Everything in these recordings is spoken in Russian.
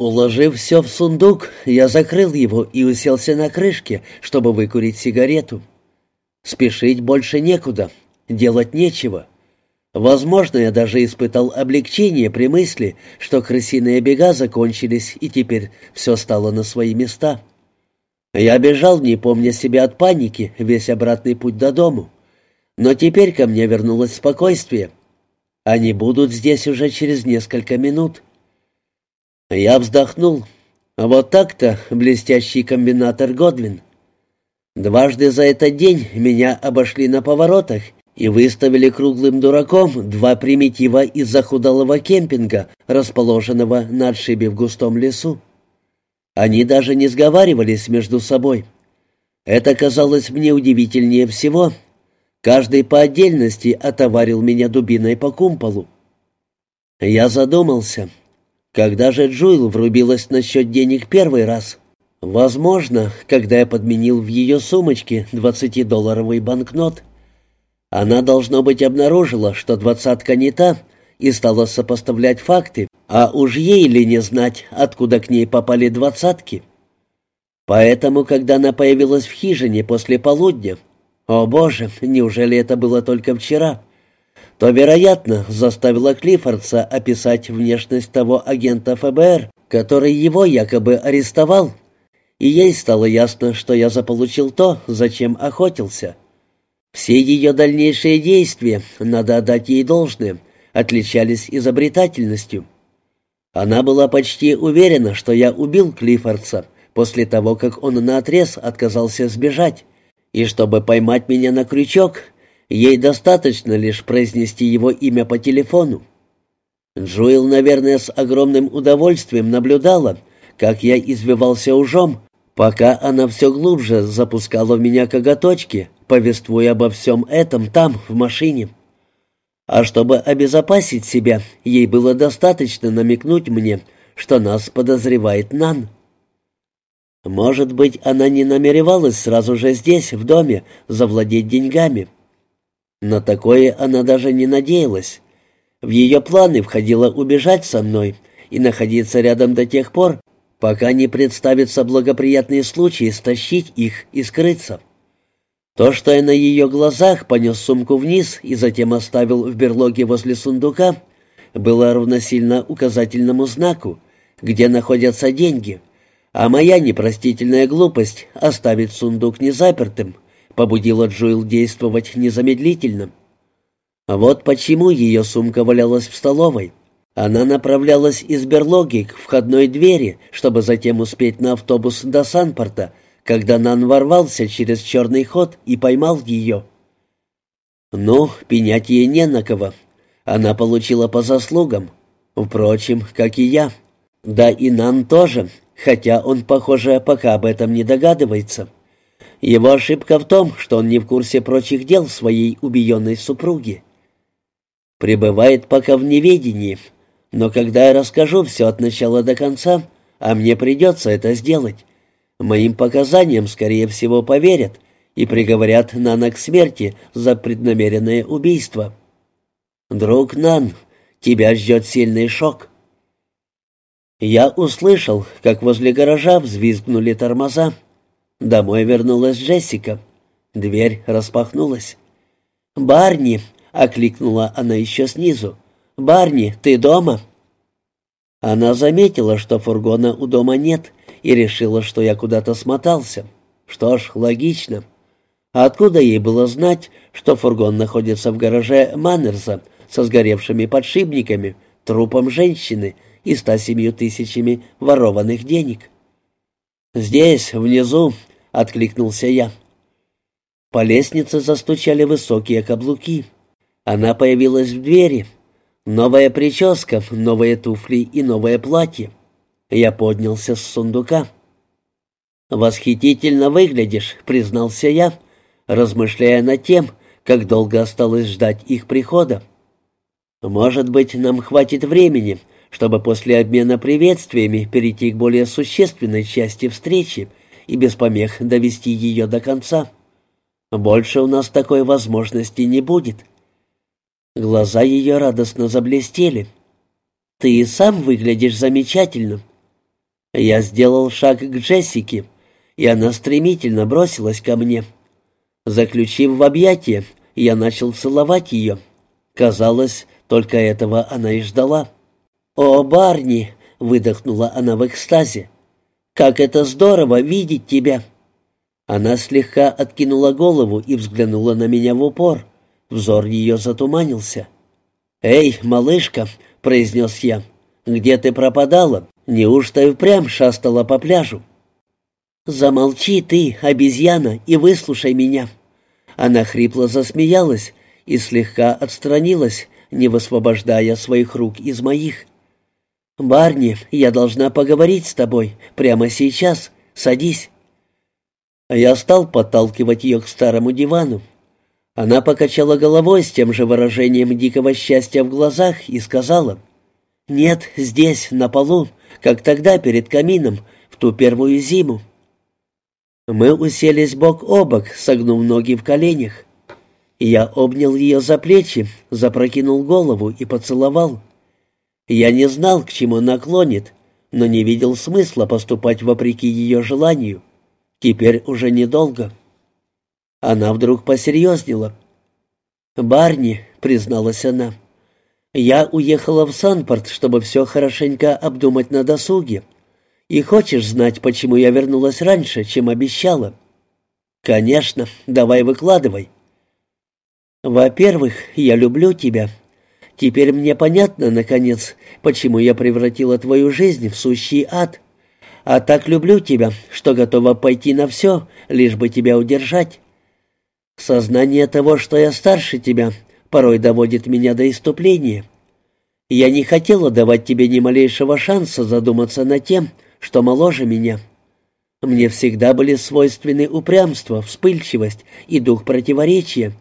Уложив все в сундук, я закрыл его и уселся на крышке, чтобы выкурить сигарету. Спешить больше некуда, делать нечего. Возможно, я даже испытал облегчение при мысли, что крысиные бега закончились, и теперь все стало на свои места. Я бежал, не помня себя от паники, весь обратный путь до дому. Но теперь ко мне вернулось спокойствие. Они будут здесь уже через несколько минут. Я вздохнул. Вот так-то блестящий комбинатор Годвин. Дважды за этот день меня обошли на поворотах и выставили круглым дураком два примитива из захудалого кемпинга, расположенного на отшибе в густом лесу. Они даже не сговаривались между собой. Это казалось мне удивительнее всего. Каждый по отдельности отоварил меня дубиной по кумполу. Я задумался — когда же Джуэл врубилась насчет денег первый раз? Возможно, когда я подменил в ее сумочке двадцатидолларовый банкнот. Она, должно быть, обнаружила, что двадцатка не та, и стала сопоставлять факты, а уж ей ли не знать, откуда к ней попали двадцатки. Поэтому, когда она появилась в хижине после полудня, о боже, неужели это было только вчера, то, вероятно, заставило Клиффордса описать внешность того агента ФБР, который его якобы арестовал, и ей стало ясно, что я заполучил то, зачем охотился. Все ее дальнейшие действия, надо отдать ей должное, отличались изобретательностью. Она была почти уверена, что я убил Клиффордса после того, как он наотрез отказался сбежать, и чтобы поймать меня на крючок — Ей достаточно лишь произнести его имя по телефону. Джоэл, наверное, с огромным удовольствием наблюдала, как я извивался ужом, пока она все глубже запускала в меня коготочки, повествуя обо всем этом там, в машине. А чтобы обезопасить себя, ей было достаточно намекнуть мне, что нас подозревает Нан. Может быть, она не намеревалась сразу же здесь, в доме, завладеть деньгами. На такое она даже не надеялась. В ее планы входило убежать со мной и находиться рядом до тех пор, пока не представится благоприятный случай стащить их и скрыться. То, что я на ее глазах понес сумку вниз и затем оставил в берлоге возле сундука, было равносильно указательному знаку, где находятся деньги, а моя непростительная глупость оставить сундук незапертым — побудила Джоэл действовать незамедлительно. А вот почему ее сумка валялась в столовой. Она направлялась из берлоги к входной двери, чтобы затем успеть на автобус до Санпорта, когда Нан ворвался через черный ход и поймал ее. Ну, пенять ей не на кого. Она получила по заслугам. Впрочем, как и я. Да и Нан тоже, хотя он, похоже, пока об этом не догадывается. Его ошибка в том, что он не в курсе прочих дел своей убиенной супруги. Пребывает пока в неведении, но когда я расскажу все от начала до конца, а мне придется это сделать, моим показаниям, скорее всего, поверят и приговорят Нана к смерти за преднамеренное убийство. Друг Нан, тебя ждет сильный шок. Я услышал, как возле гаража взвизгнули тормоза. Домой вернулась Джессика. Дверь распахнулась. «Барни!» — окликнула она еще снизу. «Барни, ты дома?» Она заметила, что фургона у дома нет, и решила, что я куда-то смотался. Что ж, логично. откуда ей было знать, что фургон находится в гараже Маннерса со сгоревшими подшипниками, трупом женщины и ста семью тысячами ворованных денег? «Здесь, внизу», — откликнулся я. По лестнице застучали высокие каблуки. Она появилась в двери. Новая прическа, новые туфли и новое платье. Я поднялся с сундука. «Восхитительно выглядишь», — признался я, размышляя над тем, как долго осталось ждать их прихода. «Может быть, нам хватит времени, чтобы после обмена приветствиями перейти к более существенной части встречи и без помех довести ее до конца. Больше у нас такой возможности не будет. Глаза ее радостно заблестели. «Ты и сам выглядишь замечательно». Я сделал шаг к Джессике, и она стремительно бросилась ко мне. Заключив в объятия, я начал целовать ее. Казалось, только этого она и ждала. «О, Барни!» — выдохнула она в экстазе. «Как это здорово видеть тебя!» Она слегка откинула голову и взглянула на меня в упор. Взор ее затуманился. «Эй, малышка!» — произнес я. «Где ты пропадала? Неужто и впрямь шастала по пляжу?» «Замолчи ты, обезьяна, и выслушай меня!» Она хрипло засмеялась и слегка отстранилась, не высвобождая своих рук из моих. «Барни, я должна поговорить с тобой прямо сейчас. Садись». Я стал подталкивать ее к старому дивану. Она покачала головой с тем же выражением дикого счастья в глазах и сказала, «Нет, здесь, на полу, как тогда перед камином, в ту первую зиму». Мы уселись бок о бок, согнув ноги в коленях. Я обнял ее за плечи, запрокинул голову и поцеловал. Я не знал, к чему наклонит, но не видел смысла поступать вопреки ее желанию. Теперь уже недолго. Она вдруг посерьезнела. «Барни», — призналась она, — «я уехала в Санпорт, чтобы все хорошенько обдумать на досуге. И хочешь знать, почему я вернулась раньше, чем обещала?» «Конечно, давай выкладывай». «Во-первых, я люблю тебя. Теперь мне понятно, наконец, почему я превратила твою жизнь в сущий ад. А так люблю тебя, что готова пойти на все, лишь бы тебя удержать. Сознание того, что я старше тебя, порой доводит меня до иступления. Я не хотела давать тебе ни малейшего шанса задуматься над тем, что моложе меня. Мне всегда были свойственны упрямство, вспыльчивость и дух противоречия,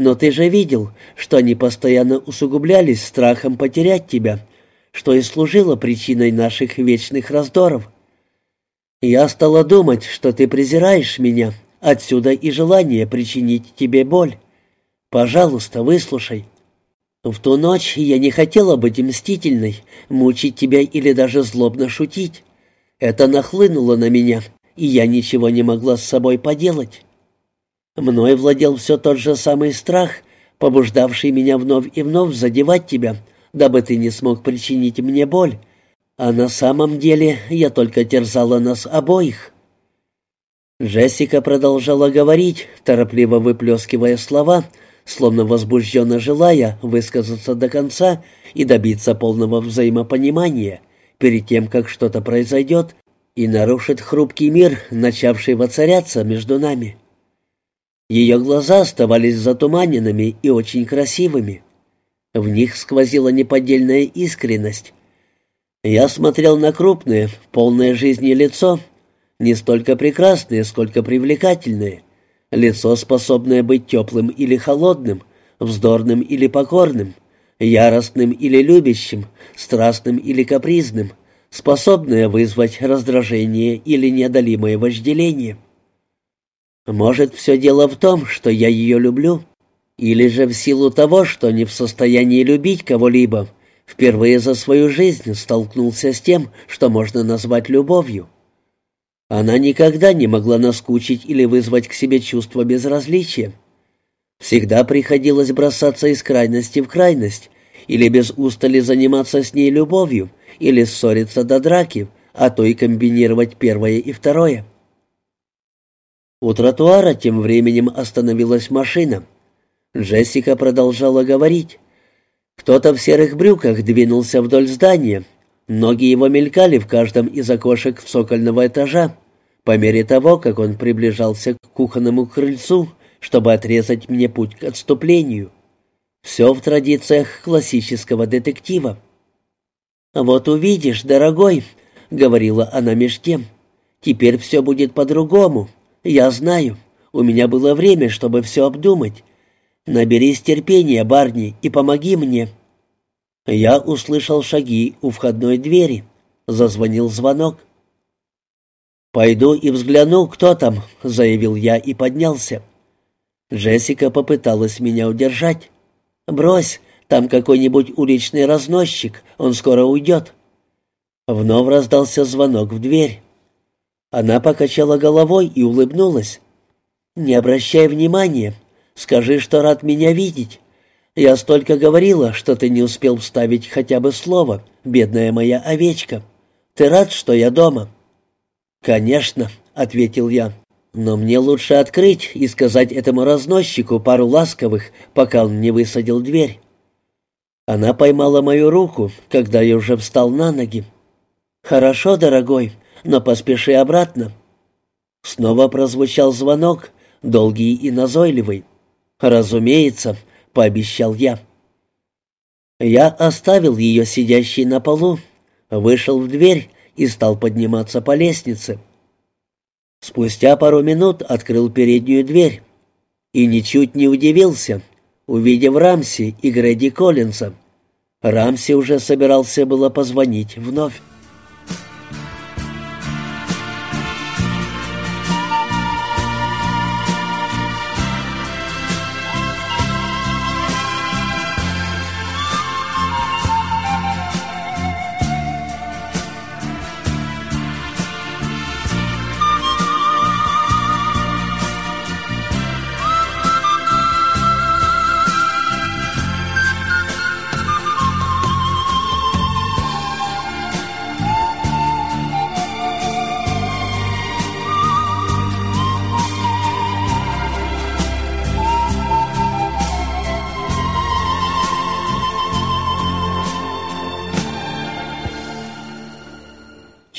но ты же видел, что они постоянно усугублялись страхом потерять тебя, что и служило причиной наших вечных раздоров. Я стала думать, что ты презираешь меня, Отсюда и желание причинить тебе боль. Пожалуйста, выслушай. В ту ночь я не хотела быть мстительной, мучить тебя или даже злобно шутить. Это нахлынуло на меня, и я ничего не могла с собой поделать. Мной владел все тот же самый страх, побуждавший меня вновь и вновь задевать тебя, дабы ты не смог причинить мне боль. А на самом деле я только терзала нас обоих. Джессика продолжала говорить, торопливо выплескивая слова, словно возбужденно желая высказаться до конца и добиться полного взаимопонимания перед тем, как что-то произойдет и нарушит хрупкий мир, начавший воцаряться между нами. Ее глаза оставались затуманенными и очень красивыми. В них сквозила неподдельная искренность. Я смотрел на крупное, полное жизни лицо, не столько прекрасные, сколько привлекательные. Лицо, способное быть теплым или холодным, вздорным или покорным, яростным или любящим, страстным или капризным, способное вызвать раздражение или неодолимое вожделение. Может, все дело в том, что я ее люблю, или же в силу того, что не в состоянии любить кого-либо, впервые за свою жизнь столкнулся с тем, что можно назвать любовью. Она никогда не могла наскучить или вызвать к себе чувство безразличия. Всегда приходилось бросаться из крайности в крайность, или без устали заниматься с ней любовью, или ссориться до драки, а то и комбинировать первое и второе. У тротуара тем временем остановилась машина. Джессика продолжала говорить. Кто-то в серых брюках двинулся вдоль здания, Ноги его мелькали в каждом из окошек цокольного этажа, по мере того, как он приближался к кухонному крыльцу, чтобы отрезать мне путь к отступлению. Все в традициях классического детектива. «Вот увидишь, дорогой», — говорила она меж тем, — «теперь все будет по-другому. Я знаю. У меня было время, чтобы все обдумать. Наберись терпения, Барни, и помоги мне». Я услышал шаги у входной двери. Зазвонил звонок. «Пойду и взгляну, кто там», — заявил я и поднялся. Джессика попыталась меня удержать. «Брось, там какой-нибудь уличный разносчик, он скоро уйдет». Вновь раздался звонок в дверь. Она покачала головой и улыбнулась. «Не обращай внимания. Скажи, что рад меня видеть. Я столько говорила, что ты не успел вставить хотя бы слово, бедная моя овечка. Ты рад, что я дома?» «Конечно», — ответил я. «Но мне лучше открыть и сказать этому разносчику пару ласковых, пока он не высадил дверь». Она поймала мою руку, когда я уже встал на ноги. «Хорошо, дорогой, но поспеши обратно». Снова прозвучал звонок, долгий и назойливый. «Разумеется», — пообещал я. Я оставил ее сидящей на полу, вышел в дверь и стал подниматься по лестнице. Спустя пару минут открыл переднюю дверь и ничуть не удивился, увидев Рамси и Грэди Коллинса. Рамси уже собирался было позвонить вновь.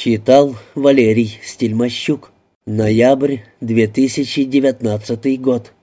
Читал Валерий Стельмощук. Ноябрь 2019 год.